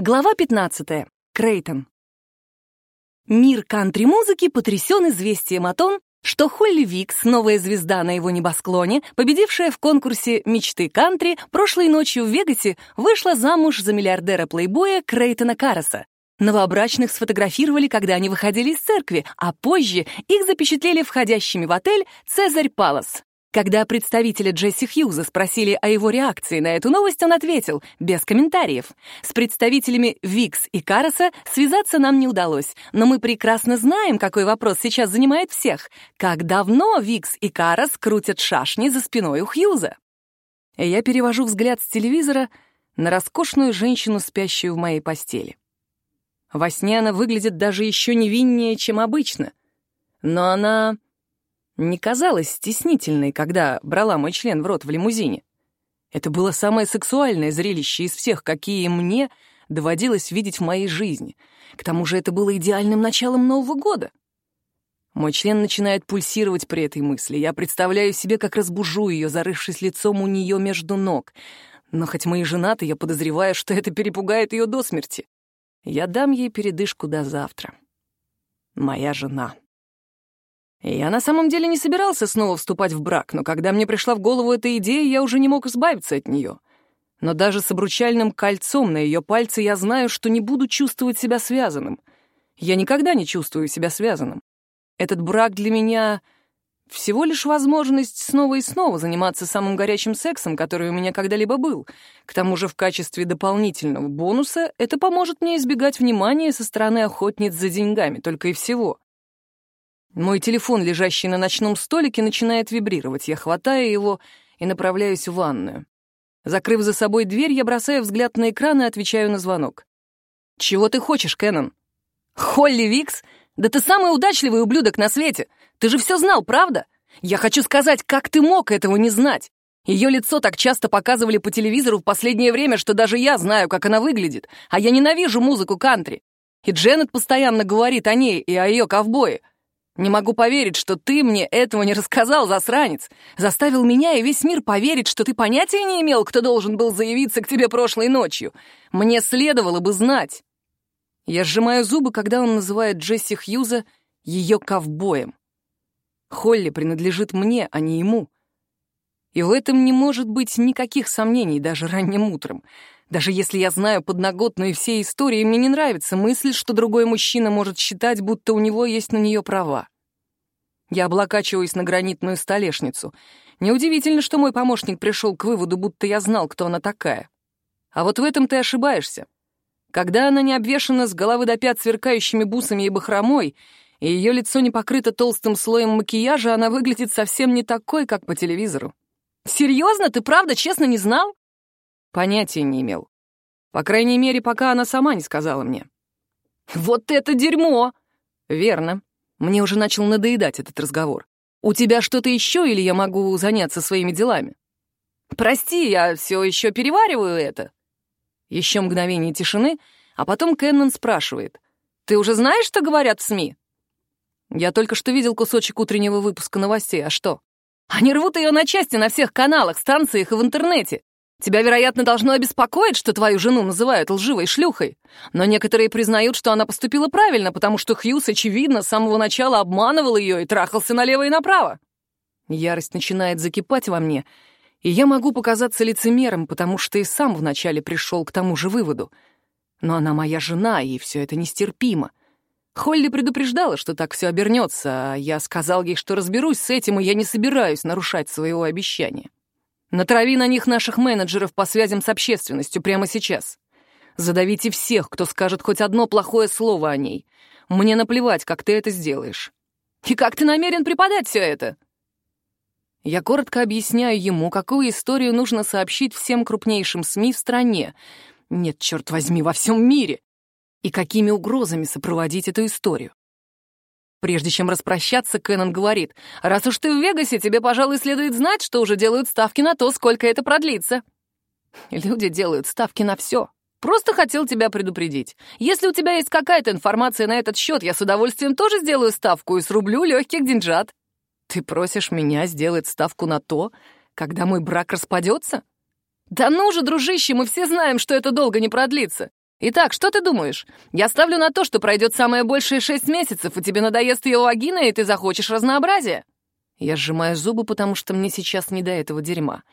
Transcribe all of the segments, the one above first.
Глава 15. Крейтон. Мир кантри-музыки потрясен известием о том, что Холли Викс, новая звезда на его небосклоне, победившая в конкурсе «Мечты кантри», прошлой ночью в Вегасе вышла замуж за миллиардера-плейбоя Крейтона Карреса. Новобрачных сфотографировали, когда они выходили из церкви, а позже их запечатлели входящими в отель «Цезарь Палас». Когда представителя Джесси Хьюза спросили о его реакции на эту новость, он ответил, без комментариев. С представителями Викс и Караса связаться нам не удалось, но мы прекрасно знаем, какой вопрос сейчас занимает всех. Как давно Викс и Карас крутят шашни за спиной у Хьюза? Я перевожу взгляд с телевизора на роскошную женщину, спящую в моей постели. Во сне она выглядит даже еще невиннее, чем обычно. Но она не казалась стеснительной, когда брала мой член в рот в лимузине. Это было самое сексуальное зрелище из всех, какие мне доводилось видеть в моей жизни. К тому же это было идеальным началом Нового года. Мой член начинает пульсировать при этой мысли. Я представляю себе, как разбужу ее, зарывшись лицом у нее между ног. Но хоть мы и женаты, я подозреваю, что это перепугает ее до смерти. Я дам ей передышку до завтра. Моя жена. Я на самом деле не собирался снова вступать в брак, но когда мне пришла в голову эта идея, я уже не мог избавиться от нее. Но даже с обручальным кольцом на ее пальце я знаю, что не буду чувствовать себя связанным. Я никогда не чувствую себя связанным. Этот брак для меня всего лишь возможность снова и снова заниматься самым горячим сексом, который у меня когда-либо был. К тому же в качестве дополнительного бонуса это поможет мне избегать внимания со стороны охотниц за деньгами, только и всего. Мой телефон, лежащий на ночном столике, начинает вибрировать. Я хватаю его и направляюсь в ванную. Закрыв за собой дверь, я бросаю взгляд на экран и отвечаю на звонок. «Чего ты хочешь, Кэнон?» «Холли Викс? Да ты самый удачливый ублюдок на свете! Ты же все знал, правда? Я хочу сказать, как ты мог этого не знать? Ее лицо так часто показывали по телевизору в последнее время, что даже я знаю, как она выглядит, а я ненавижу музыку кантри. И Дженнет постоянно говорит о ней и о ее ковбое. Не могу поверить, что ты мне этого не рассказал, засранец. Заставил меня и весь мир поверить, что ты понятия не имел, кто должен был заявиться к тебе прошлой ночью. Мне следовало бы знать. Я сжимаю зубы, когда он называет Джесси Хьюза ее ковбоем. Холли принадлежит мне, а не ему. И в этом не может быть никаких сомнений даже ранним утром. Даже если я знаю подноготную всей истории, мне не нравится мысль, что другой мужчина может считать, будто у него есть на нее права. Я облокачиваюсь на гранитную столешницу. Неудивительно, что мой помощник пришел к выводу, будто я знал, кто она такая. А вот в этом ты ошибаешься. Когда она не обвешана с головы до пят сверкающими бусами и бахромой, и ее лицо не покрыто толстым слоем макияжа, она выглядит совсем не такой, как по телевизору. «Серьезно? Ты правда честно не знал?» Понятия не имел. По крайней мере, пока она сама не сказала мне. «Вот это дерьмо!» «Верно. Мне уже начал надоедать этот разговор. У тебя что-то еще, или я могу заняться своими делами?» «Прости, я все еще перевариваю это». Еще мгновение тишины, а потом Кеннон спрашивает. «Ты уже знаешь, что говорят в СМИ?» «Я только что видел кусочек утреннего выпуска новостей, а что?» «Они рвут ее на части на всех каналах, станциях и в интернете. Тебя, вероятно, должно обеспокоить, что твою жену называют лживой шлюхой. Но некоторые признают, что она поступила правильно, потому что Хьюз, очевидно, с самого начала обманывал ее и трахался налево и направо. Ярость начинает закипать во мне, и я могу показаться лицемером, потому что и сам вначале пришел к тому же выводу. Но она моя жена, и все это нестерпимо. Холли предупреждала, что так все обернется, а я сказал ей, что разберусь с этим, и я не собираюсь нарушать своего обещания. Натрави на них наших менеджеров по связям с общественностью прямо сейчас. Задавите всех, кто скажет хоть одно плохое слово о ней. Мне наплевать, как ты это сделаешь. И как ты намерен преподать все это? Я коротко объясняю ему, какую историю нужно сообщить всем крупнейшим СМИ в стране. Нет, черт возьми, во всем мире. И какими угрозами сопроводить эту историю. Прежде чем распрощаться, Кэнон говорит, «Раз уж ты в Вегасе, тебе, пожалуй, следует знать, что уже делают ставки на то, сколько это продлится». Люди делают ставки на все. Просто хотел тебя предупредить. Если у тебя есть какая-то информация на этот счет, я с удовольствием тоже сделаю ставку и срублю легких деньжат. Ты просишь меня сделать ставку на то, когда мой брак распадется? Да ну же, дружище, мы все знаем, что это долго не продлится. Итак, что ты думаешь? Я ставлю на то, что пройдет самое большее шесть месяцев, и тебе надоест ее вагина, и ты захочешь разнообразия. Я сжимаю зубы, потому что мне сейчас не до этого дерьма.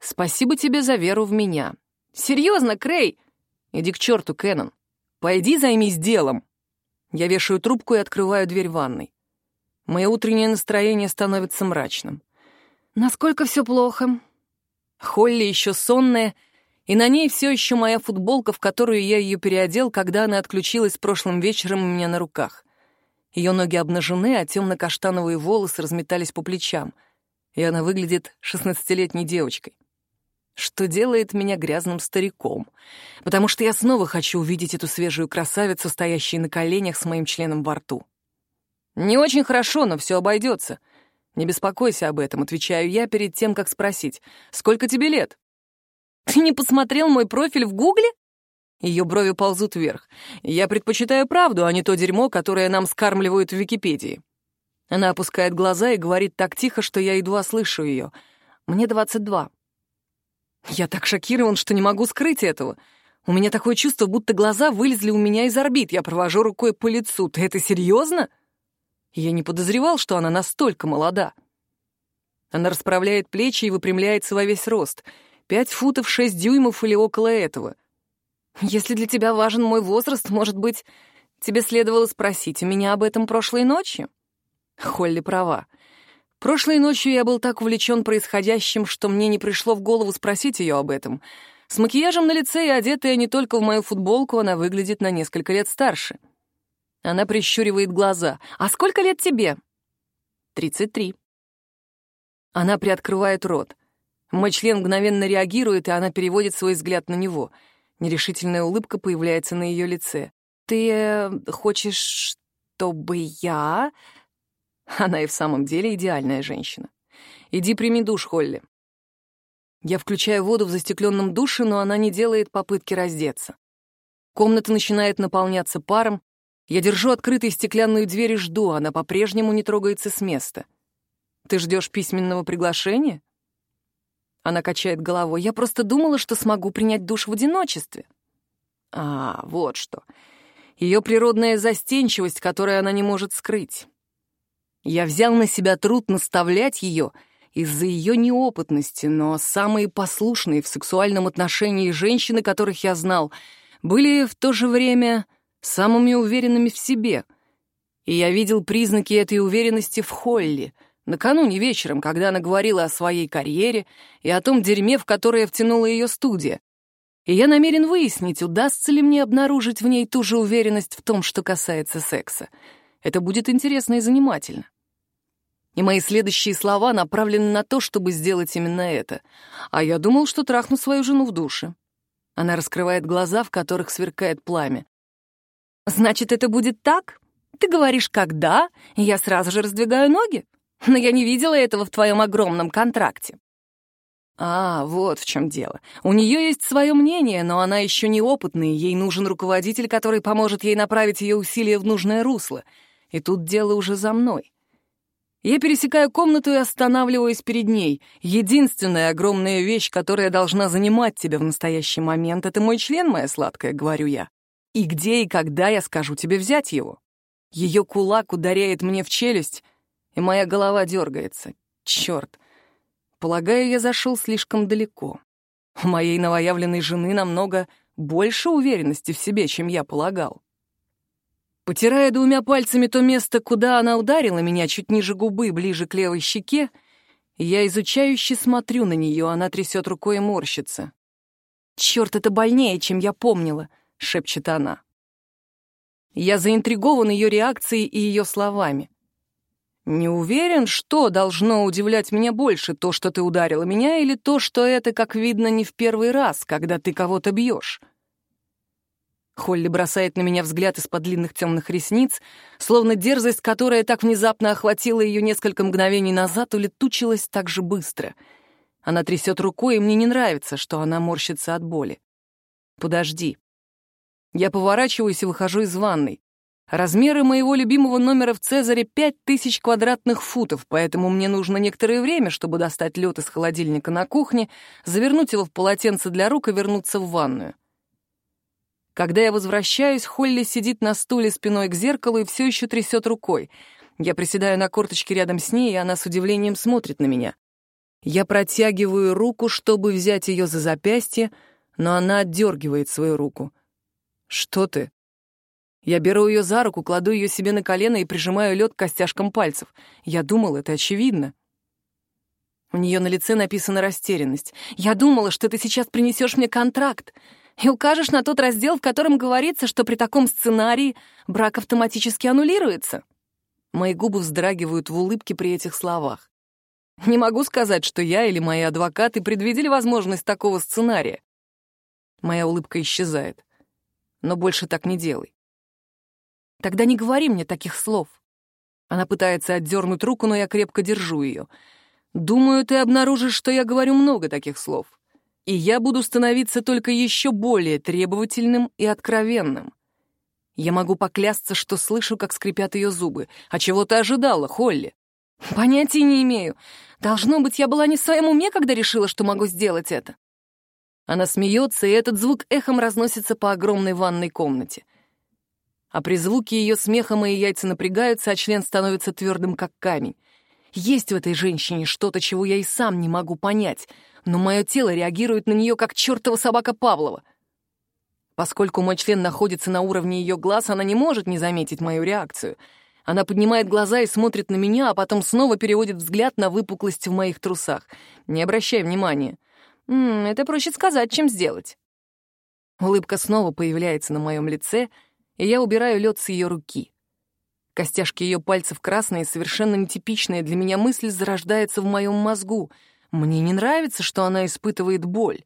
Спасибо тебе за веру в меня. Серьезно, Крей? Иди к черту, Кэнон. Пойди займись делом. Я вешаю трубку и открываю дверь ванной. Мое утреннее настроение становится мрачным. Насколько все плохо? Холли еще сонная, и на ней все еще моя футболка, в которую я ее переодел, когда она отключилась прошлым вечером у меня на руках. Ее ноги обнажены, а темно-каштановые волосы разметались по плечам, и она выглядит шестнадцатилетней девочкой. Что делает меня грязным стариком, потому что я снова хочу увидеть эту свежую красавицу, стоящую на коленях с моим членом во рту. Не очень хорошо, но все обойдется. Не беспокойся об этом, отвечаю я перед тем, как спросить, сколько тебе лет? Ты не посмотрел мой профиль в Гугле? Ее брови ползут вверх. Я предпочитаю правду, а не то дерьмо, которое нам скармливают в Википедии. Она опускает глаза и говорит так тихо, что я едва слышу ее. Мне 22. Я так шокирован, что не могу скрыть этого. У меня такое чувство, будто глаза вылезли у меня из орбит. Я провожу рукой по лицу. Ты это серьезно? Я не подозревал, что она настолько молода. Она расправляет плечи и выпрямляется во весь рост. Пять футов шесть дюймов или около этого. Если для тебя важен мой возраст, может быть, тебе следовало спросить у меня об этом прошлой ночью? Холли права. Прошлой ночью я был так увлечен происходящим, что мне не пришло в голову спросить ее об этом. С макияжем на лице и одетая не только в мою футболку, она выглядит на несколько лет старше. Она прищуривает глаза. «А сколько лет тебе?» «Тридцать три». Она приоткрывает рот. Мой член мгновенно реагирует, и она переводит свой взгляд на него. Нерешительная улыбка появляется на ее лице. «Ты э, хочешь, чтобы я...» Она и в самом деле идеальная женщина. «Иди прими душ, Холли». Я включаю воду в застекленном душе, но она не делает попытки раздеться. Комната начинает наполняться паром, я держу открытой стеклянную дверь и жду, она по-прежнему не трогается с места. Ты ждешь письменного приглашения? Она качает головой. Я просто думала, что смогу принять душ в одиночестве. А, вот что. Ее природная застенчивость, которую она не может скрыть. Я взял на себя труд наставлять ее из-за ее неопытности, но самые послушные в сексуальном отношении женщины, которых я знал, были в то же время самыми уверенными в себе. И я видел признаки этой уверенности в Холли, накануне вечером, когда она говорила о своей карьере и о том дерьме, в которое втянула ее студия. И я намерен выяснить, удастся ли мне обнаружить в ней ту же уверенность в том, что касается секса. Это будет интересно и занимательно. И мои следующие слова направлены на то, чтобы сделать именно это. А я думал, что трахну свою жену в душе. Она раскрывает глаза, в которых сверкает пламя. Значит, это будет так? Ты говоришь «когда», и я сразу же раздвигаю ноги? Но я не видела этого в твоем огромном контракте. А, вот в чем дело. У нее есть свое мнение, но она еще неопытная, ей нужен руководитель, который поможет ей направить ее усилия в нужное русло. И тут дело уже за мной. Я пересекаю комнату и останавливаюсь перед ней. Единственная огромная вещь, которая должна занимать тебя в настоящий момент, — это мой член, моя сладкая, — говорю я. И где и когда я скажу тебе взять его? Ее кулак ударяет мне в челюсть, и моя голова дергается. Черт. Полагаю, я зашел слишком далеко. У моей новоявленной жены намного больше уверенности в себе, чем я полагал. Потирая двумя пальцами то место, куда она ударила меня, чуть ниже губы, ближе к левой щеке, я изучающе смотрю на нее, она трясет рукой и морщится. Черт, это больнее, чем я помнила. — шепчет она. Я заинтригован ее реакцией и ее словами. «Не уверен, что должно удивлять меня больше, то, что ты ударила меня, или то, что это, как видно, не в первый раз, когда ты кого-то бьешь». Холли бросает на меня взгляд из-под длинных темных ресниц, словно дерзость, которая так внезапно охватила ее несколько мгновений назад, улетучилась так же быстро. Она трясет рукой, и мне не нравится, что она морщится от боли. «Подожди», я поворачиваюсь и выхожу из ванной. Размеры моего любимого номера в Цезаре — пять тысяч квадратных футов, поэтому мне нужно некоторое время, чтобы достать лед из холодильника на кухне, завернуть его в полотенце для рук и вернуться в ванную. Когда я возвращаюсь, Холли сидит на стуле спиной к зеркалу и все еще трясет рукой. Я приседаю на корточке рядом с ней, и она с удивлением смотрит на меня. Я протягиваю руку, чтобы взять ее за запястье, но она отдергивает свою руку. «Что ты?» Я беру ее за руку, кладу ее себе на колено и прижимаю лед костяшкам пальцев. Я думал, это очевидно. У нее на лице написана растерянность. «Я думала, что ты сейчас принесешь мне контракт и укажешь на тот раздел, в котором говорится, что при таком сценарии брак автоматически аннулируется». Мои губы вздрагивают в улыбке при этих словах. Не могу сказать, что я или мои адвокаты предвидели возможность такого сценария. Моя улыбка исчезает. Но больше так не делай. Тогда не говори мне таких слов. Она пытается отдернуть руку, но я крепко держу ее. Думаю, ты обнаружишь, что я говорю много таких слов и я буду становиться только еще более требовательным и откровенным. Я могу поклясться, что слышу, как скрипят ее зубы. А чего ты ожидала, Холли? Понятия не имею. Должно быть, я была не в своем уме, когда решила, что могу сделать это. Она смеется, и этот звук эхом разносится по огромной ванной комнате. А при звуке ее смеха мои яйца напрягаются, а член становится твердым, как камень. Есть в этой женщине что-то, чего я и сам не могу понять — но мое тело реагирует на нее, как чертова собака Павлова. Поскольку мой член находится на уровне ее глаз, она не может не заметить мою реакцию. Она поднимает глаза и смотрит на меня, а потом снова переводит взгляд на выпуклость в моих трусах. Не обращай внимания. М -м, это проще сказать, чем сделать. Улыбка снова появляется на моем лице, и я убираю лед с ее руки. Костяшки ее пальцев красные, совершенно нетипичная для меня мысль зарождается в моем мозгу — мне не нравится, что она испытывает боль.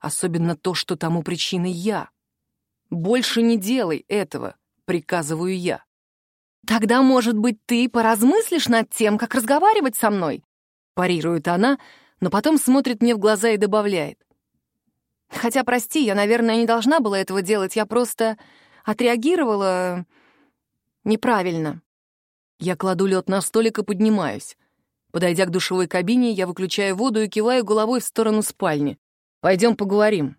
Особенно то, что тому причиной я. Больше не делай этого, приказываю я. Тогда, может быть, ты поразмыслишь над тем, как разговаривать со мной? Парирует она, но потом смотрит мне в глаза и добавляет. Хотя, прости, я, наверное, не должна была этого делать, я просто отреагировала неправильно. Я кладу лед на столик и поднимаюсь. Подойдя к душевой кабине, я выключаю воду и киваю головой в сторону спальни. «Пойдем поговорим».